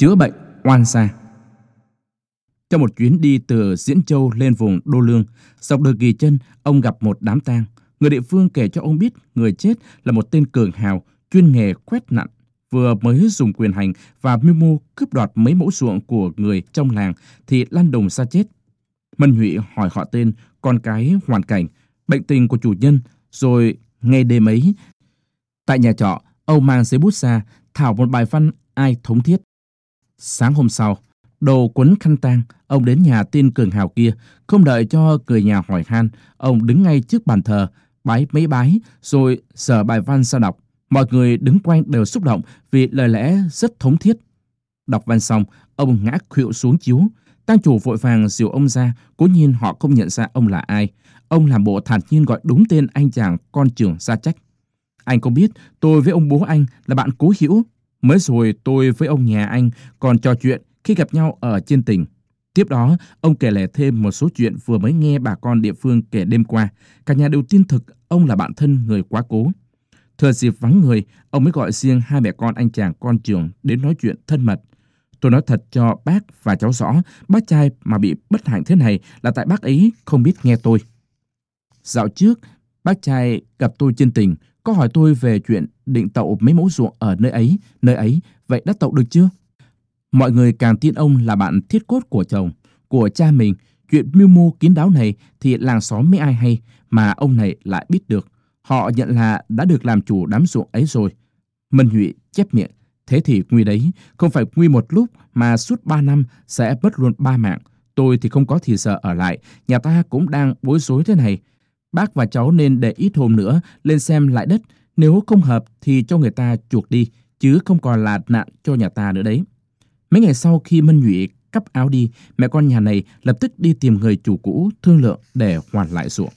chữa bệnh oan gia. Trong một chuyến đi từ Diễn Châu lên vùng Đô Lương, dọc đường Kỳ Chân, ông gặp một đám tang. Người địa phương kể cho ông biết người chết là một tên cường hào chuyên nghề quét nặn, vừa mới dùng quyền hành và mưu mô cướp đoạt mấy mẫu ruộng của người trong làng thì lăn đồng ra chết. Mân Nhụy hỏi họ tên, con cái, hoàn cảnh, bệnh tình của chủ nhân, rồi ngay đêm ấy, tại nhà trọ, ông mang giấy bút ra, thảo một bài văn ai thống thiết. Sáng hôm sau, đồ quấn khăn tang, ông đến nhà tên cường hào kia, không đợi cho người nhà hỏi han, ông đứng ngay trước bàn thờ, bái mấy bái, rồi sở bài văn ra đọc. Mọi người đứng quanh đều xúc động vì lời lẽ rất thống thiết. Đọc văn xong, ông ngã khuỵu xuống chiếu. Tang chủ vội vàng dìu ông ra, cố nhiên họ không nhận ra ông là ai. Ông làm bộ thản nhiên gọi đúng tên anh chàng con trưởng gia trách. Anh có biết tôi với ông bố anh là bạn cố hữu. Mới rồi tôi với ông nhà anh còn trò chuyện khi gặp nhau ở trên tỉnh. Tiếp đó, ông kể lể thêm một số chuyện vừa mới nghe bà con địa phương kể đêm qua. Cả nhà đều tin thực ông là bạn thân người quá cố. Thừa dịp vắng người, ông mới gọi riêng hai mẹ con anh chàng con trường đến nói chuyện thân mật. Tôi nói thật cho bác và cháu rõ, bác trai mà bị bất hạnh thế này là tại bác ấy không biết nghe tôi. Dạo trước, bác trai gặp tôi trên tỉnh, có hỏi tôi về chuyện định tậu mấy mẫu ruộng ở nơi ấy, nơi ấy, vậy đã tậu được chưa? Mọi người càng tin ông là bạn thiết cốt của chồng, của cha mình. Chuyện mưu mô kín đáo này thì làng xóm mấy ai hay mà ông này lại biết được. Họ nhận là đã được làm chủ đám ruộng ấy rồi. Mân Nhụy chép miệng. Thế thì nguy đấy, không phải nguy một lúc mà suốt ba năm sẽ mất luôn ba mạng. Tôi thì không có thì giờ ở lại, nhà ta cũng đang bối rối thế này. Bác và cháu nên để ít hôm nữa lên xem lại đất. Nếu không hợp thì cho người ta chuộc đi, chứ không còn là nạn cho nhà ta nữa đấy. Mấy ngày sau khi minh Nhụy cắp áo đi, mẹ con nhà này lập tức đi tìm người chủ cũ thương lượng để hoàn lại ruộng.